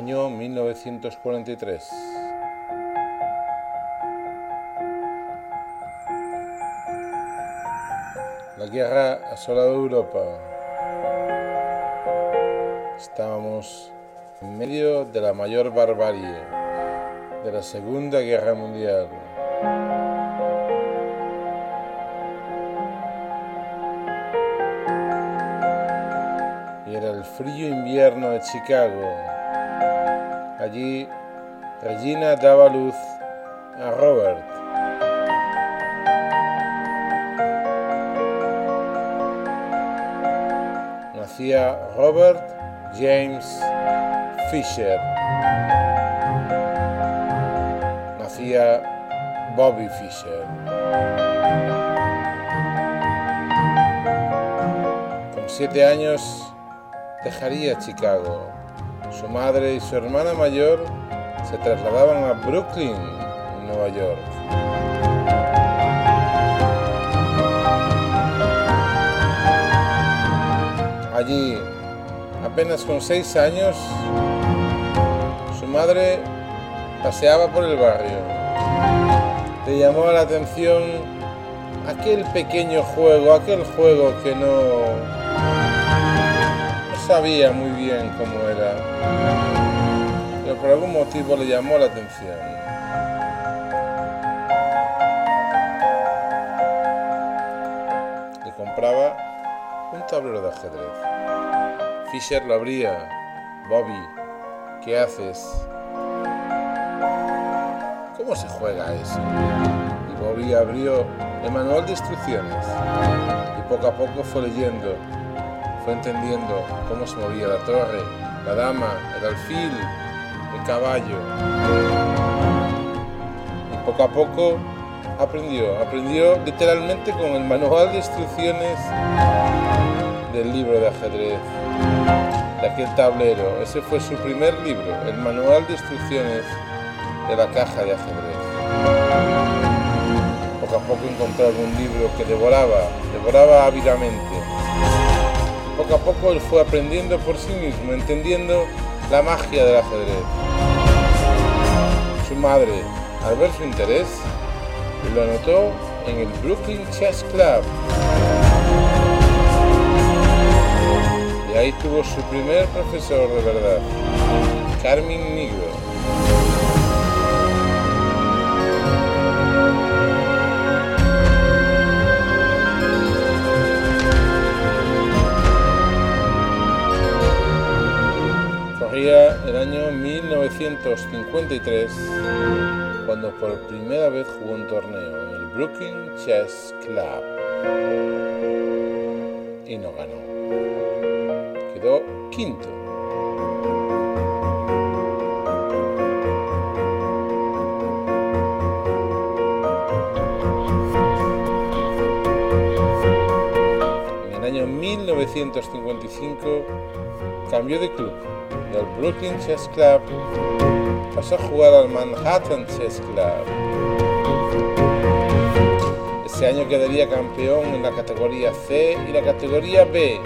Año 1943. La guerra asolado Europa. Estábamos en medio de la mayor barbarie, de la Segunda Guerra Mundial. Y era el frío invierno de Chicago. Allí Regina daba luz a Robert. Nacía Robert James Fisher. Nacía Bobby Fisher. Con siete años dejaría Chicago. Su madre y su hermana mayor se trasladaban a Brooklyn, Nueva York. Allí, apenas con seis años, su madre paseaba por el barrio. Le llamó la atención aquel pequeño juego, aquel juego que no, sabía muy bien cómo era, pero por algún motivo le llamó la atención. Le compraba un tablero de ajedrez. Fisher lo abría. Bobby, ¿qué haces? ¿Cómo se juega eso? Y Bobby abrió el manual de instrucciones y poco a poco fue leyendo, fue entendiendo cómo se movía la torre, la dama, el alfil, el caballo. Y poco a poco aprendió, aprendió literalmente con el manual de instrucciones del libro de ajedrez, de aquel tablero. Ese fue su primer libro, el manual de instrucciones de la caja de ajedrez. Poco a poco encontró algún libro que devoraba, devoraba ávidamente. Poco a poco él fue aprendiendo por sí mismo, entendiendo la magia del ajedrez. Su madre, al ver su interés, lo anotó en el Brooklyn Chess Club. Y ahí tuvo su primer profesor de verdad, Carmen Negro. 1953 cuando por primera vez jugó un torneo en el Brooklyn Chess Club y no ganó. Quedó quinto. 1955 cambió de club del Brooklyn Chess Club pasó a jugar al Manhattan Chess Club. Ese año quedaría campeón en la categoría C y la categoría B,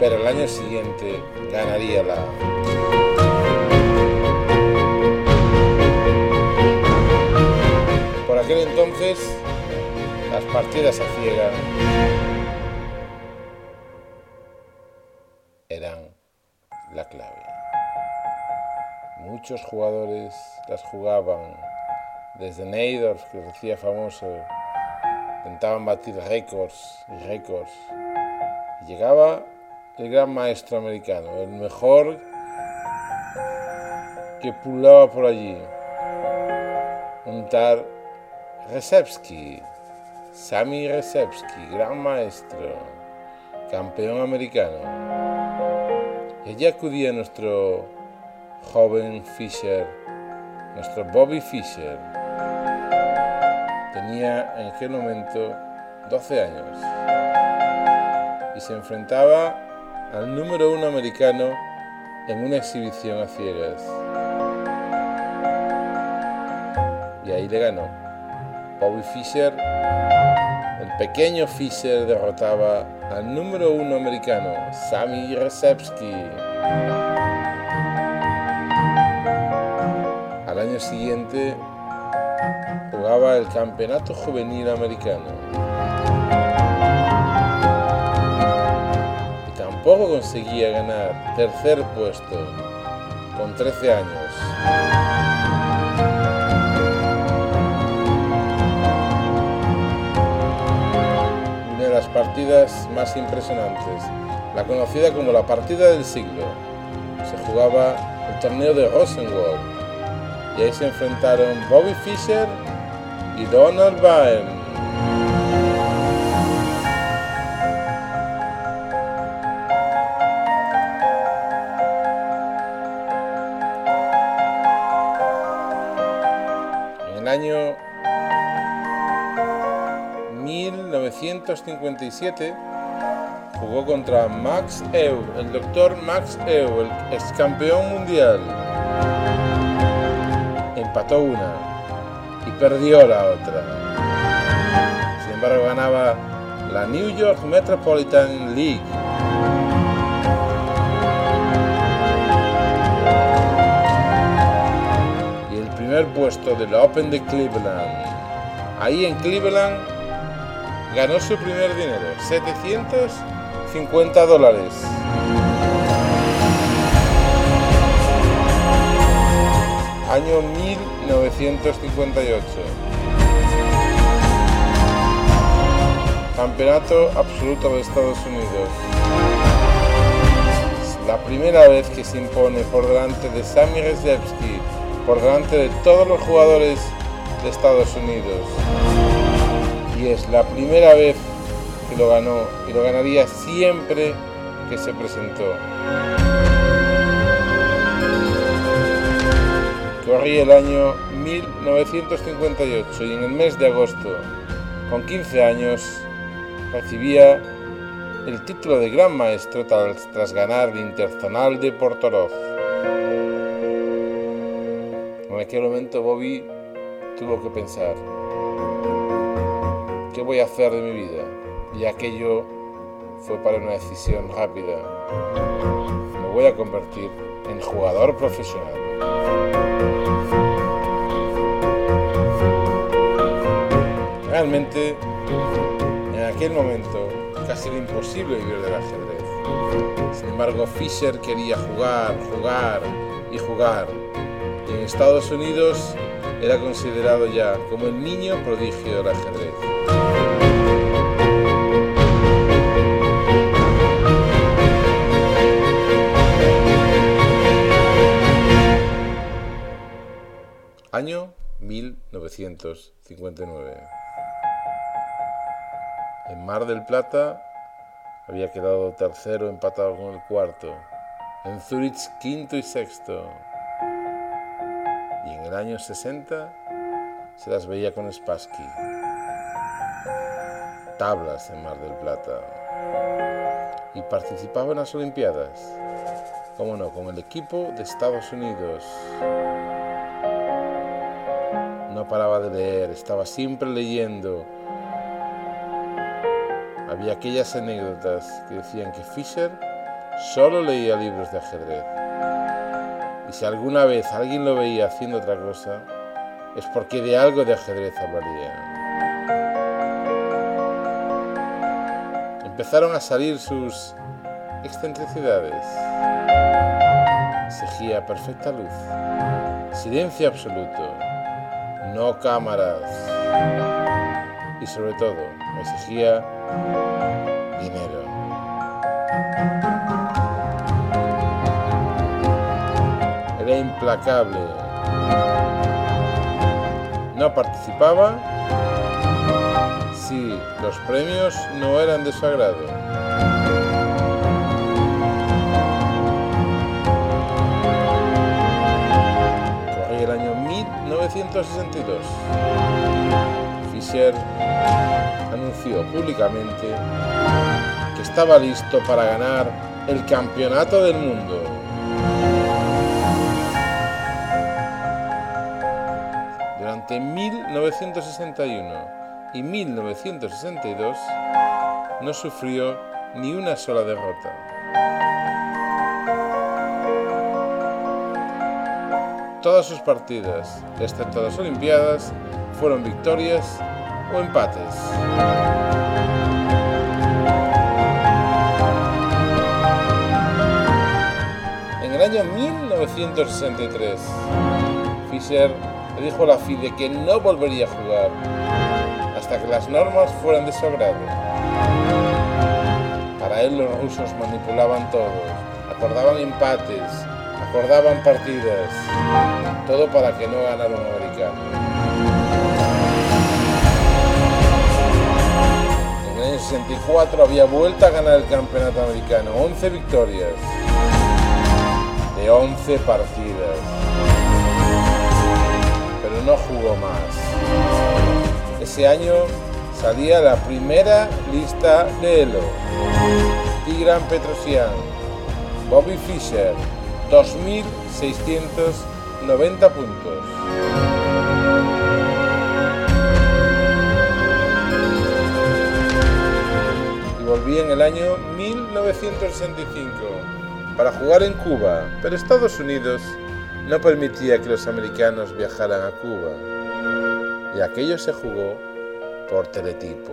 pero el año siguiente ganaría la A. Por aquel entonces, las partidas a ciega eran la clave. Muchos jugadores las jugaban, desde Neidorf, que se hacía famoso, intentaban batir récords y récords. Llegaba el gran maestro americano, el mejor que pulaba por allí, un tal Resepsky, Sami Resepsky, gran maestro, campeón americano. Y allí acudía nuestro joven Fisher, nuestro Bobby Fischer, tenía en aquel momento 12 años y se enfrentaba al número uno americano en una exhibición a ciegas. Y ahí le ganó. Bobby Fischer, pequeño Fischer derrotaba al número uno americano, Sammy Resepsky. siguiente jugaba el Campeonato Juvenil Americano. Y tampoco conseguía ganar tercer puesto con 13 años. Partidas más impresionantes, la conocida como la partida del siglo. Se jugaba el torneo de Rosenwald y ahí se enfrentaron Bobby Fischer y Donald Byrne. En el año 1957 jugó contra Max Eu, el doctor Max Eu, el ex campeón mundial empató una y perdió la otra. Sin embargo, ganaba la New York Metropolitan League. Y el primer puesto del Open de Cleveland. Ahí en Cleveland ganó su primer dinero, 750 dólares. año 1958. Campeonato absoluto de Estados Unidos. La primera vez que se impone por delante de Sammy Rezewski, por delante de todos los jugadores de Estados Unidos. Y es la primera vez que lo ganó y lo ganaría siempre que se presentó. Corría el año 1958 y en el mes de agosto, con 15 años, recibía el título de Gran Maestro tras, ganar el Interzonal de Portoroz. En aquel momento Bobby tuvo que pensar, ¿qué voy a hacer de mi vida? Y aquello fue para una decisión rápida. Me voy a convertir en jugador profesional. Realmente, en aquel momento, casi era imposible vivir del ajedrez. Sin embargo, Fischer quería jugar, jugar y jugar. Y en Estados Unidos era considerado ya como el niño prodigio del ajedrez. Año 1959. En Mar del Plata había quedado tercero empatado con el cuarto. En Zurich quinto y sexto. Y en el año 60 se las veía con Spassky. Tablas en Mar del Plata. Y participaba en las Olimpiadas. Cómo no, con el equipo de Estados Unidos no paraba de leer, estaba siempre leyendo. Había aquellas anécdotas que decían que Fischer solo leía libros de ajedrez. Y si alguna vez alguien lo veía haciendo otra cosa, es porque de algo de ajedrez hablaría. Empezaron a salir sus excentricidades. Seguía perfecta luz, silencio absoluto no cámaras. Y sobre todo, exigía dinero. Era implacable. No participaba si los premios no eran de su agrado. 1962, Fischer anunció públicamente que estaba listo para ganar el campeonato del mundo. Durante 1961 y 1962 no sufrió ni una sola derrota. Todas sus partidas, excepto las Olimpiadas, fueron victorias o empates. En el año 1963, Fischer dijo a la FIDE que no volvería a jugar hasta que las normas fueran de su agrado. Para él los rusos manipulaban todo, acordaban empates, acordaban partidas, todo para que no ganara un americano. En el año 64 había vuelto a ganar el campeonato americano, 11 victorias de 11 partidas, pero no jugó más. Ese año salía la primera lista de Elo. Tigran Petrosian, Bobby Fischer, 2.690 puntos. Y volví en el año 1965 para jugar en Cuba, pero Estados Unidos no permitía que los americanos viajaran a Cuba. Y aquello se jugó por teletipo.